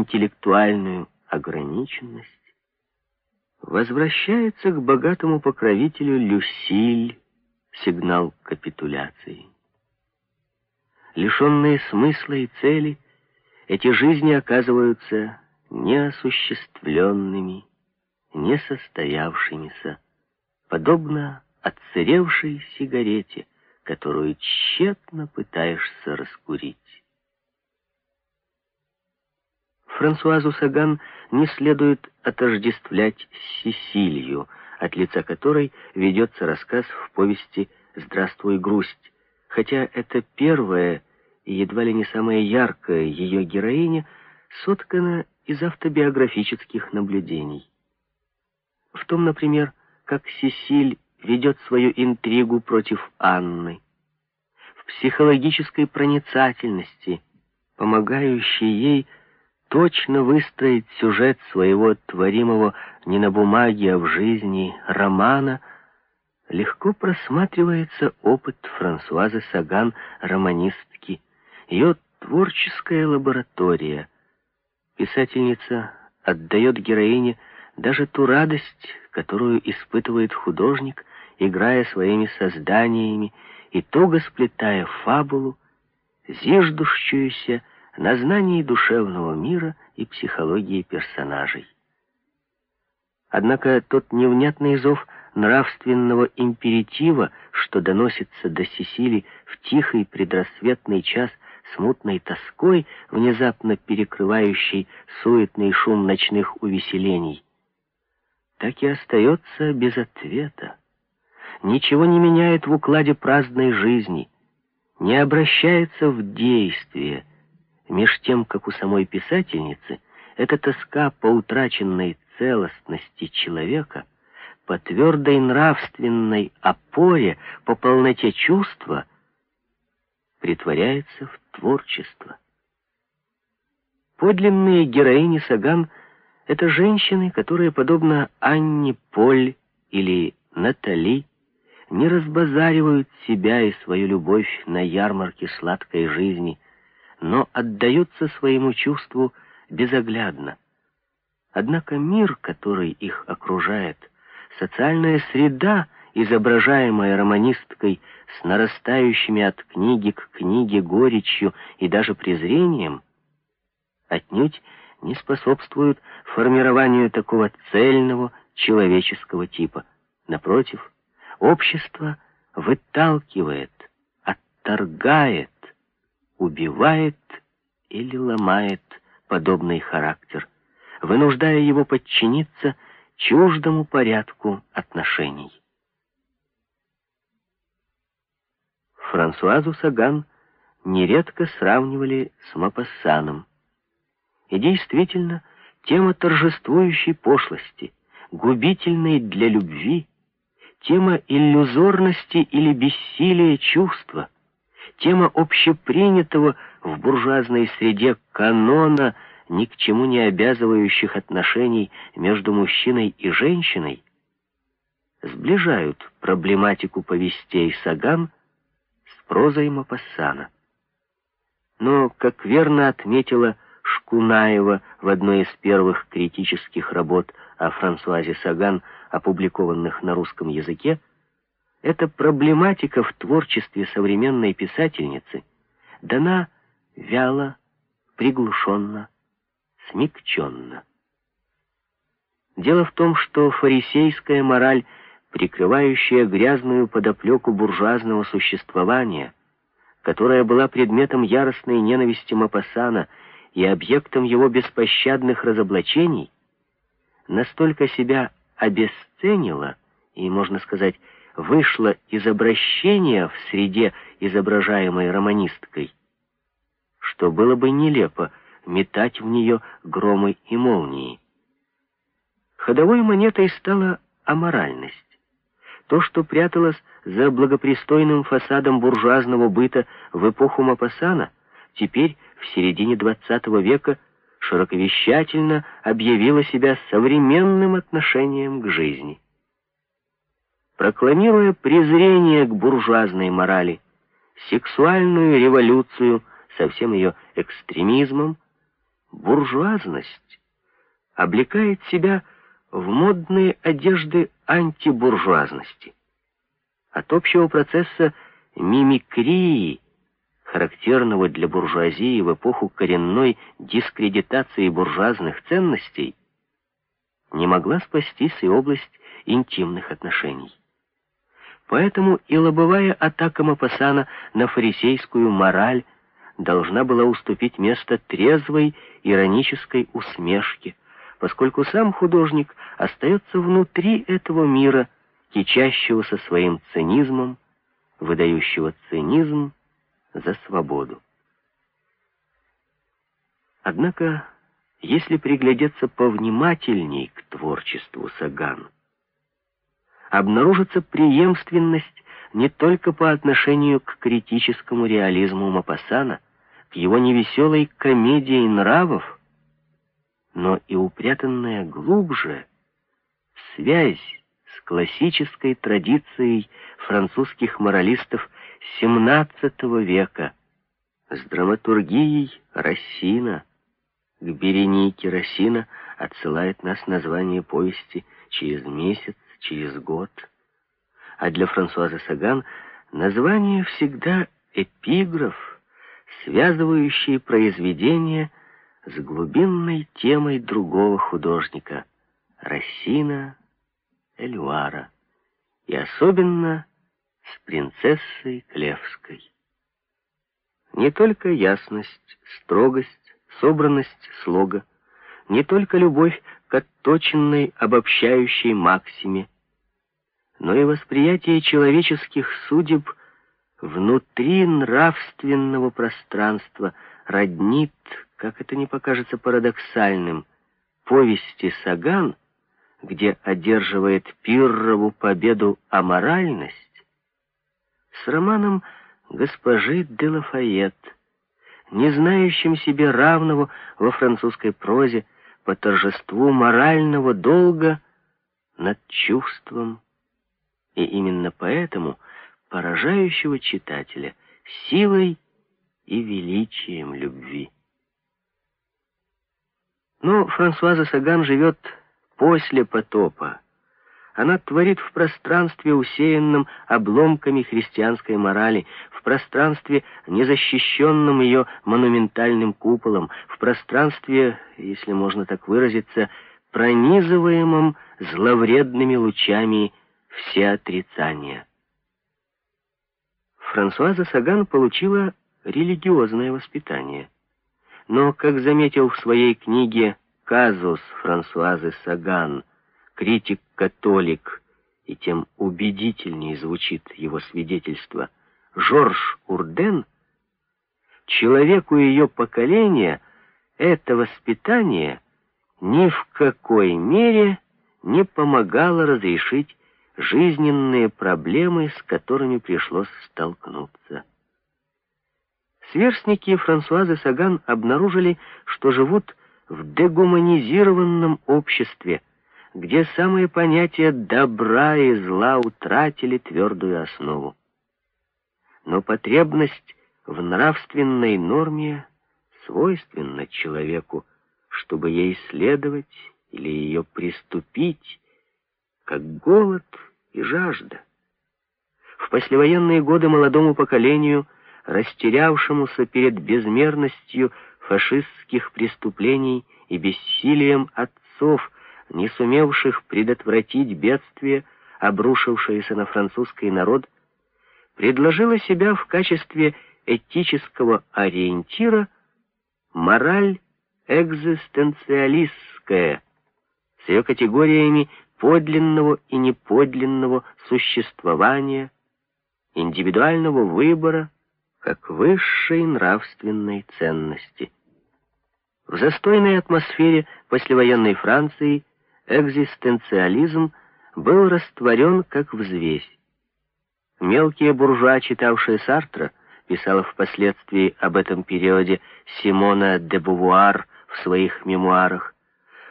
интеллектуальную ограниченность, возвращается к богатому покровителю Люсиль сигнал капитуляции. Лишенные смысла и цели, эти жизни оказываются неосуществленными, несостоявшимися, подобно отсыревшей сигарете, которую тщетно пытаешься раскурить. Франсуазу Саган не следует отождествлять с Сесилью, от лица которой ведется рассказ в повести «Здравствуй, грусть», хотя это первая и едва ли не самая яркая ее героиня соткана из автобиографических наблюдений. В том, например, как Сесиль ведет свою интригу против Анны, в психологической проницательности, помогающей ей точно выстроить сюжет своего творимого не на бумаге, а в жизни романа, легко просматривается опыт Франсуазы Саган, романистки, ее творческая лаборатория. Писательница отдает героине даже ту радость, которую испытывает художник, играя своими созданиями и туго сплетая фабулу, зиждущуюся на знании душевного мира и психологии персонажей. Однако тот невнятный зов нравственного императива, что доносится до Сесили в тихий предрассветный час смутной тоской, внезапно перекрывающий суетный шум ночных увеселений, так и остается без ответа. Ничего не меняет в укладе праздной жизни, не обращается в действие, меж тем, как у самой писательницы эта тоска по утраченной целостности человека, по твердой нравственной опоре, по полноте чувства притворяется в творчество. Подлинные героини Саган — это женщины, которые, подобно Анне Поль или Натали, не разбазаривают себя и свою любовь на ярмарке сладкой жизни, но отдаются своему чувству безоглядно. Однако мир, который их окружает, социальная среда, изображаемая романисткой с нарастающими от книги к книге горечью и даже презрением, отнюдь не способствуют формированию такого цельного человеческого типа. Напротив, общество выталкивает, отторгает, убивает или ломает подобный характер, вынуждая его подчиниться чуждому порядку отношений. Франсуазу Саган нередко сравнивали с Мапассаном. И действительно, тема торжествующей пошлости, губительной для любви, тема иллюзорности или бессилия чувства, тема общепринятого в буржуазной среде канона ни к чему не обязывающих отношений между мужчиной и женщиной, сближают проблематику повестей Саган с прозой Мапассана. Но, как верно отметила Шкунаева в одной из первых критических работ о Франсуазе Саган, опубликованных на русском языке, эта проблематика в творчестве современной писательницы дана вяло, приглушенно, смягченно. Дело в том, что фарисейская мораль, прикрывающая грязную подоплеку буржуазного существования, которая была предметом яростной ненависти Мапассана и объектом его беспощадных разоблачений, настолько себя обесценила и, можно сказать, вышла из обращения в среде, изображаемой романисткой, что было бы нелепо метать в нее громы и молнии. Ходовой монетой стала аморальность. То, что пряталось за благопристойным фасадом буржуазного быта в эпоху Мапассана, теперь, в середине XX века, широковещательно объявило себя современным отношением к жизни. Прокламируя презрение к буржуазной морали, сексуальную революцию со всем ее экстремизмом, буржуазность облекает себя в модные одежды антибуржуазности. От общего процесса мимикрии, характерного для буржуазии в эпоху коренной дискредитации буржуазных ценностей, не могла спастись и область интимных отношений. Поэтому и лобовая атака Мапасана на фарисейскую мораль должна была уступить место трезвой иронической усмешке, поскольку сам художник остается внутри этого мира, кичащегося своим цинизмом, выдающего цинизм за свободу. Однако, если приглядеться повнимательней к творчеству Саган, обнаружится преемственность не только по отношению к критическому реализму Мапасана, к его невеселой комедии нравов, но и упрятанная глубже связь с классической традицией французских моралистов XVII века, с драматургией Рассина. К Беренике Рассина отсылает нас название повести «Через месяц, через год». А для Франсуаза Саган название всегда эпиграф, связывающий произведение с глубинной темой другого художника — Рассина Эльвара, и особенно с принцессой Клевской. Не только ясность, строгость, собранность слога, не только любовь к отточенной обобщающей максиме, но и восприятие человеческих судеб внутри нравственного пространства роднит как это не покажется парадоксальным, повести Саган, где одерживает Пиррову победу аморальность, с романом госпожи де Лафайет, не знающим себе равного во французской прозе по торжеству морального долга над чувством, и именно поэтому поражающего читателя силой и величием любви. Но Франсуаза Саган живет после потопа. Она творит в пространстве, усеянном обломками христианской морали, в пространстве, незащищенном ее монументальным куполом, в пространстве, если можно так выразиться, пронизываемом зловредными лучами все отрицания. Франсуаза Саган получила религиозное воспитание — но, как заметил в своей книге «Казус» Франсуазы Саган, критик-католик, и тем убедительнее звучит его свидетельство, Жорж Урден, человеку ее поколения это воспитание ни в какой мере не помогало разрешить жизненные проблемы, с которыми пришлось столкнуться. Сверстники Франсуазы Саган обнаружили, что живут в дегуманизированном обществе, где самые понятия добра и зла утратили твердую основу. Но потребность в нравственной норме свойственна человеку, чтобы ей следовать или ее приступить, как голод и жажда. В послевоенные годы молодому поколению – растерявшемуся перед безмерностью фашистских преступлений и бессилием отцов, не сумевших предотвратить бедствие, обрушившееся на французский народ, предложила себя в качестве этического ориентира мораль экзистенциалистская с ее категориями подлинного и неподлинного существования, индивидуального выбора, как высшей нравственной ценности. В застойной атмосфере послевоенной Франции экзистенциализм был растворен как взвесь. Мелкие буржуа, читавшие Сартра, писала впоследствии об этом периоде Симона де Бувуар в своих мемуарах,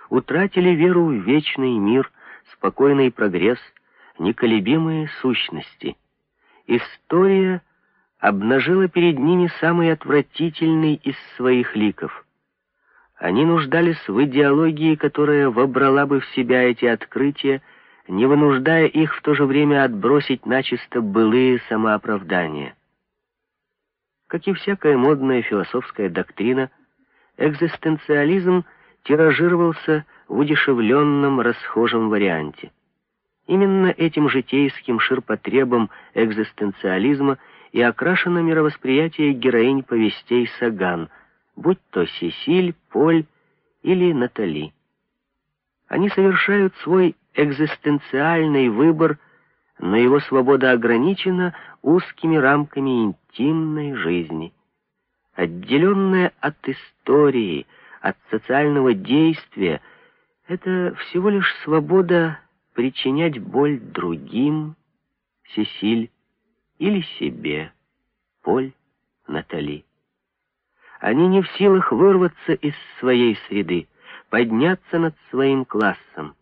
утратили веру в вечный мир, спокойный прогресс, неколебимые сущности. История — обнажила перед ними самый отвратительный из своих ликов. Они нуждались в идеологии, которая вобрала бы в себя эти открытия, не вынуждая их в то же время отбросить начисто былые самооправдания. Как и всякая модная философская доктрина, экзистенциализм тиражировался в удешевленном расхожем варианте. Именно этим житейским ширпотребом экзистенциализма и окрашено мировосприятие героинь повестей Саган, будь то Сесиль, Поль или Натали. Они совершают свой экзистенциальный выбор, но его свобода ограничена узкими рамками интимной жизни. Отделенная от истории, от социального действия, это всего лишь свобода причинять боль другим, Сесиль, или себе, Поль, Натали. Они не в силах вырваться из своей среды, подняться над своим классом.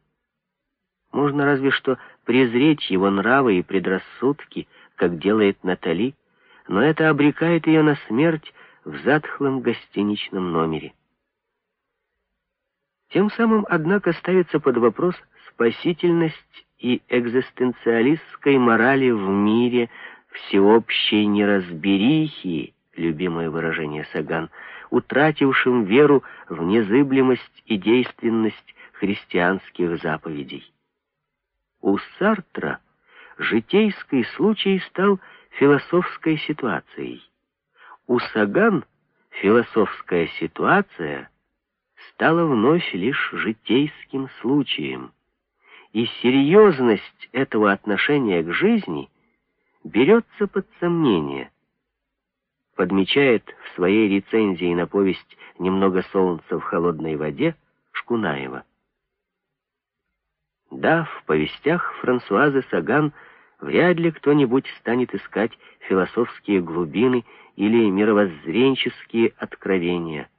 Можно разве что презреть его нравы и предрассудки, как делает Натали, но это обрекает ее на смерть в затхлом гостиничном номере. Тем самым, однако, ставится под вопрос спасительность и экзистенциалистской морали в мире всеобщей неразберихи, любимое выражение Саган, утратившим веру в незыблемость и действенность христианских заповедей. У Сартра житейский случай стал философской ситуацией. У Саган философская ситуация стала вновь лишь житейским случаем. И серьезность этого отношения к жизни берется под сомнение. Подмечает в своей рецензии на повесть «Немного солнца в холодной воде» Шкунаева. Да, в повестях Франсуазы Саган вряд ли кто-нибудь станет искать философские глубины или мировоззренческие откровения.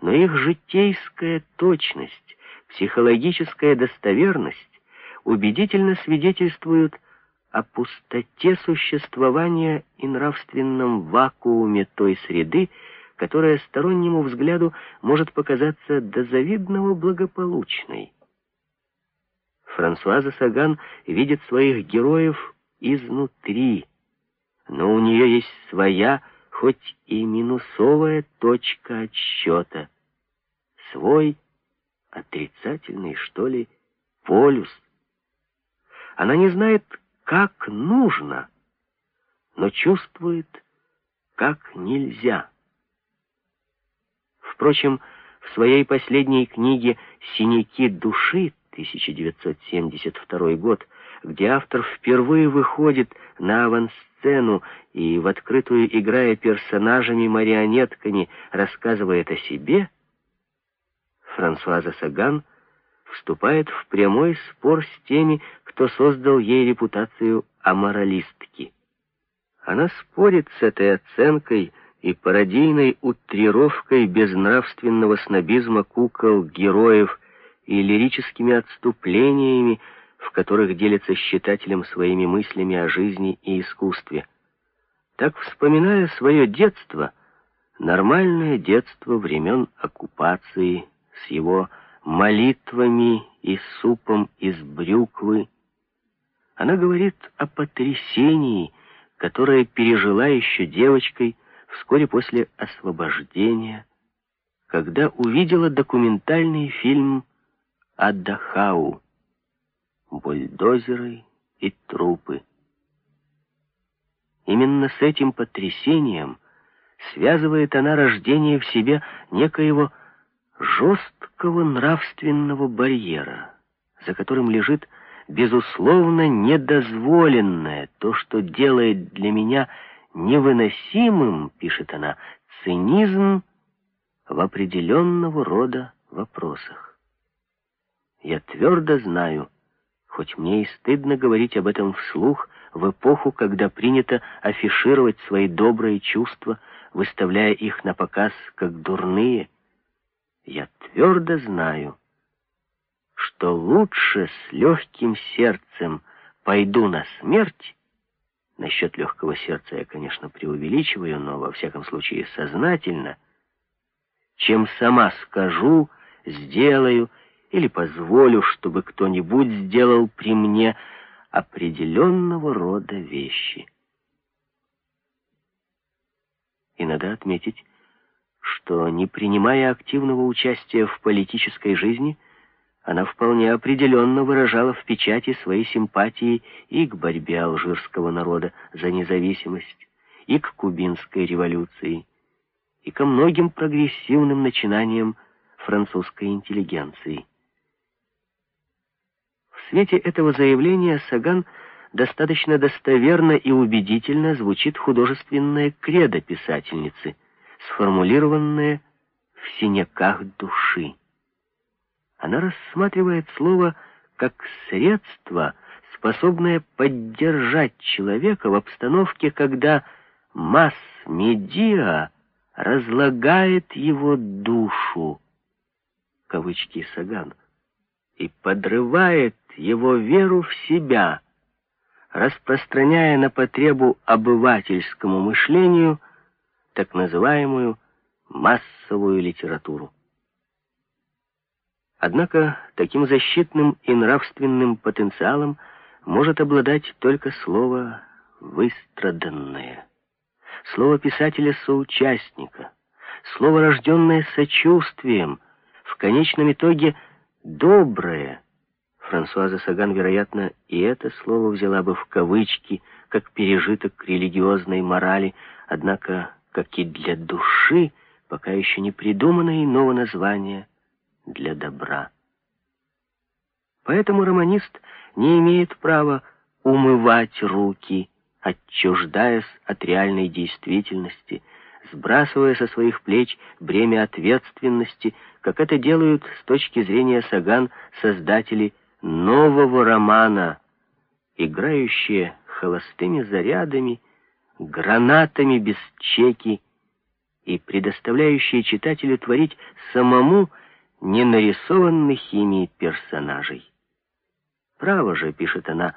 Но их житейская точность, психологическая достоверность убедительно свидетельствуют о пустоте существования и нравственном вакууме той среды, которая стороннему взгляду может показаться до завидного благополучной. Франсуаза Саган видит своих героев изнутри, но у нее есть своя, хоть и минусовая точка отсчета, свой отрицательный, что ли, полюс. Она не знает, как нужно, но чувствует, как нельзя. Впрочем, в своей последней книге «Синяки души» 1972 год, где автор впервые выходит на авансцену и в открытую, играя персонажами-марионетками, рассказывает о себе, Франсуаза Саган вступает в прямой спор с теми, кто создал ей репутацию аморалистки. Она спорит с этой оценкой и пародийной утрировкой безнравственного снобизма кукол-героев и лирическими отступлениями, в которых делится с читателем своими мыслями о жизни и искусстве. Так, вспоминая свое детство, нормальное детство времен оккупации, с его молитвами и супом из брюквы, она говорит о потрясении, которое пережила еще девочкой вскоре после освобождения, когда увидела документальный фильм Аддахау, бульдозеры и трупы. Именно с этим потрясением связывает она рождение в себе некоего жесткого нравственного барьера, за которым лежит безусловно недозволенное, то, что делает для меня невыносимым, пишет она, цинизм в определенного рода вопросах. Я твердо знаю, хоть мне и стыдно говорить об этом вслух, в эпоху, когда принято афишировать свои добрые чувства, выставляя их на показ как дурные, я твердо знаю, что лучше с легким сердцем пойду на смерть, насчет легкого сердца я, конечно, преувеличиваю, но во всяком случае сознательно, чем сама скажу, сделаю или позволю, чтобы кто-нибудь сделал при мне определенного рода вещи. И надо отметить, что, не принимая активного участия в политической жизни, она вполне определенно выражала в печати свои симпатии и к борьбе алжирского народа за независимость, и к кубинской революции, и ко многим прогрессивным начинаниям французской интеллигенции. В свете этого заявления Саган достаточно достоверно и убедительно звучит художественная кредо писательницы, сформулированное в синяках души. Она рассматривает слово как средство, способное поддержать человека в обстановке, когда масс-медиа разлагает его душу, кавычки Саган, и подрывает его веру в себя, распространяя на потребу обывательскому мышлению так называемую массовую литературу. Однако таким защитным и нравственным потенциалом может обладать только слово «выстраданное», слово писателя-соучастника, слово, рожденное сочувствием, в конечном итоге «доброе», Франсуаза Саган, вероятно, и это слово взяла бы в кавычки, как пережиток религиозной морали, однако, как и для души, пока еще не придумано иного названия для добра. Поэтому романист не имеет права умывать руки, отчуждаясь от реальной действительности, сбрасывая со своих плеч бремя ответственности, как это делают с точки зрения Саган создатели нового романа, играющие холостыми зарядами, гранатами без чеки и предоставляющие читателю творить самому ненарисованных ими персонажей. Право же, пишет она,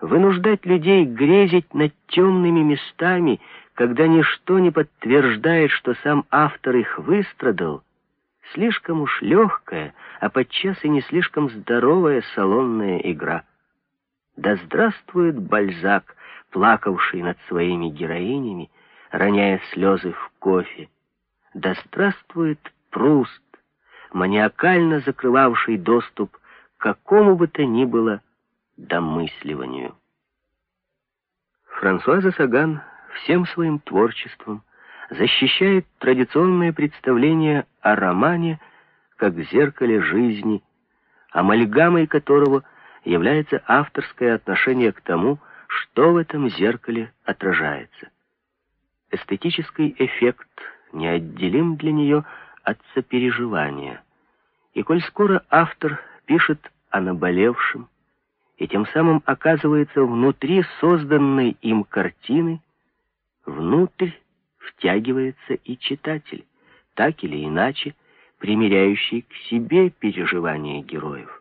вынуждать людей грезить над темными местами, когда ничто не подтверждает, что сам автор их выстрадал, слишком уж легкая, а подчас и не слишком здоровая салонная игра. Да здравствует Бальзак, плакавший над своими героинями, роняя слезы в кофе. Да здравствует Пруст, маниакально закрывавший доступ к какому бы то ни было домысливанию. Франсуаза Саган всем своим творчеством защищает традиционное представление о романе как зеркале жизни, амальгамой которого является авторское отношение к тому, что в этом зеркале отражается. Эстетический эффект неотделим для нее от сопереживания. И коль скоро автор пишет о наболевшем, и тем самым оказывается внутри созданной им картины, внутрь втягивается и читатель, так или иначе примеряющий к себе переживания героев.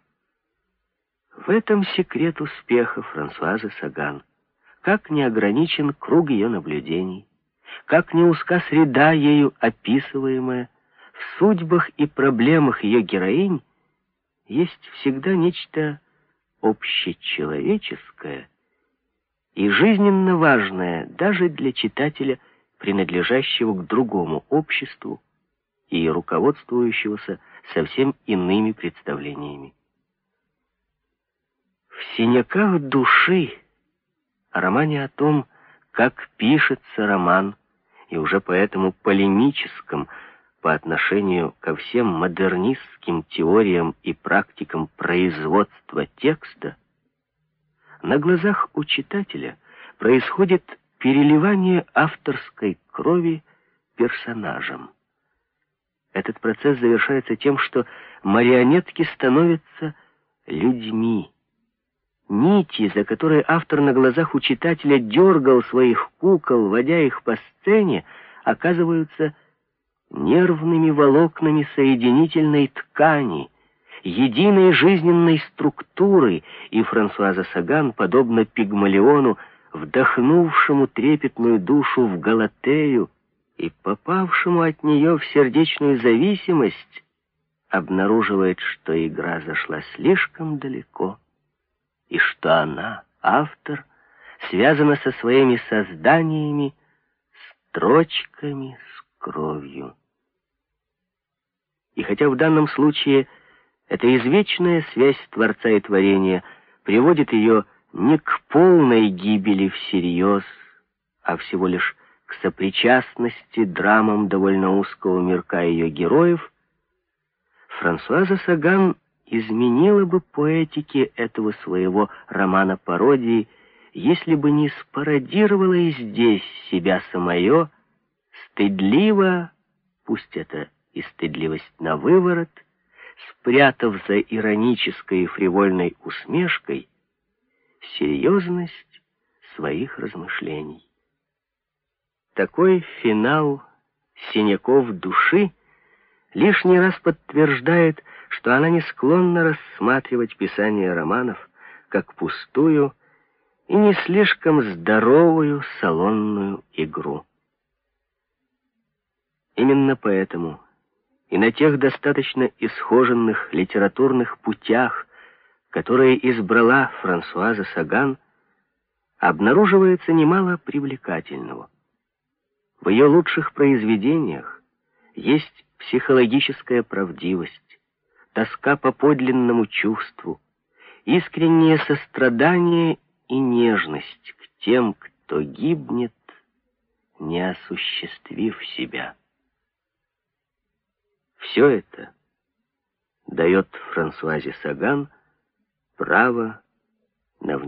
В этом секрет успеха Франсуазы Саган. Как не ограничен круг ее наблюдений, как не узка среда ею описываемая, в судьбах и проблемах ее героинь есть всегда нечто общечеловеческое и жизненно важное даже для читателя, принадлежащего к другому обществу и руководствующегося совсем иными представлениями. В синяках души о романе о том, как пишется роман, и уже поэтому полемическом, по отношению ко всем модернистским теориям и практикам производства текста, на глазах у читателя происходит переливание авторской крови персонажам. Этот процесс завершается тем, что марионетки становятся людьми. Нити, за которые автор на глазах у читателя дергал своих кукол, водя их по сцене, оказываются нервными волокнами соединительной ткани, единой жизненной структуры, и Франсуаза Саган, подобно Пигмалиону, вдохнувшему трепетную душу в Галатею, и попавшему от нее в сердечную зависимость обнаруживает, что игра зашла слишком далеко, и что она, автор, связана со своими созданиями строчками с кровью. И хотя в данном случае эта извечная связь Творца и Творения приводит ее не к полной гибели всерьез, а всего лишь к сопричастности драмам довольно узкого мирка ее героев, Франсуаза Саган изменила бы поэтике этого своего романа-пародии, если бы не спародировала и здесь себя самое, стыдливо, пусть это и стыдливость на выворот, спрятав за иронической и фривольной усмешкой серьезность своих размышлений. Такой финал синяков души лишний раз подтверждает, что она не склонна рассматривать писание романов как пустую и не слишком здоровую салонную игру. Именно поэтому и на тех достаточно исхоженных литературных путях, которые избрала Франсуаза Саган, обнаруживается немало привлекательного. В ее лучших произведениях есть психологическая правдивость, тоска по подлинному чувству, искреннее сострадание и нежность к тем, кто гибнет, не осуществив себя. Все это дает Франсуазе Саган право на внимание.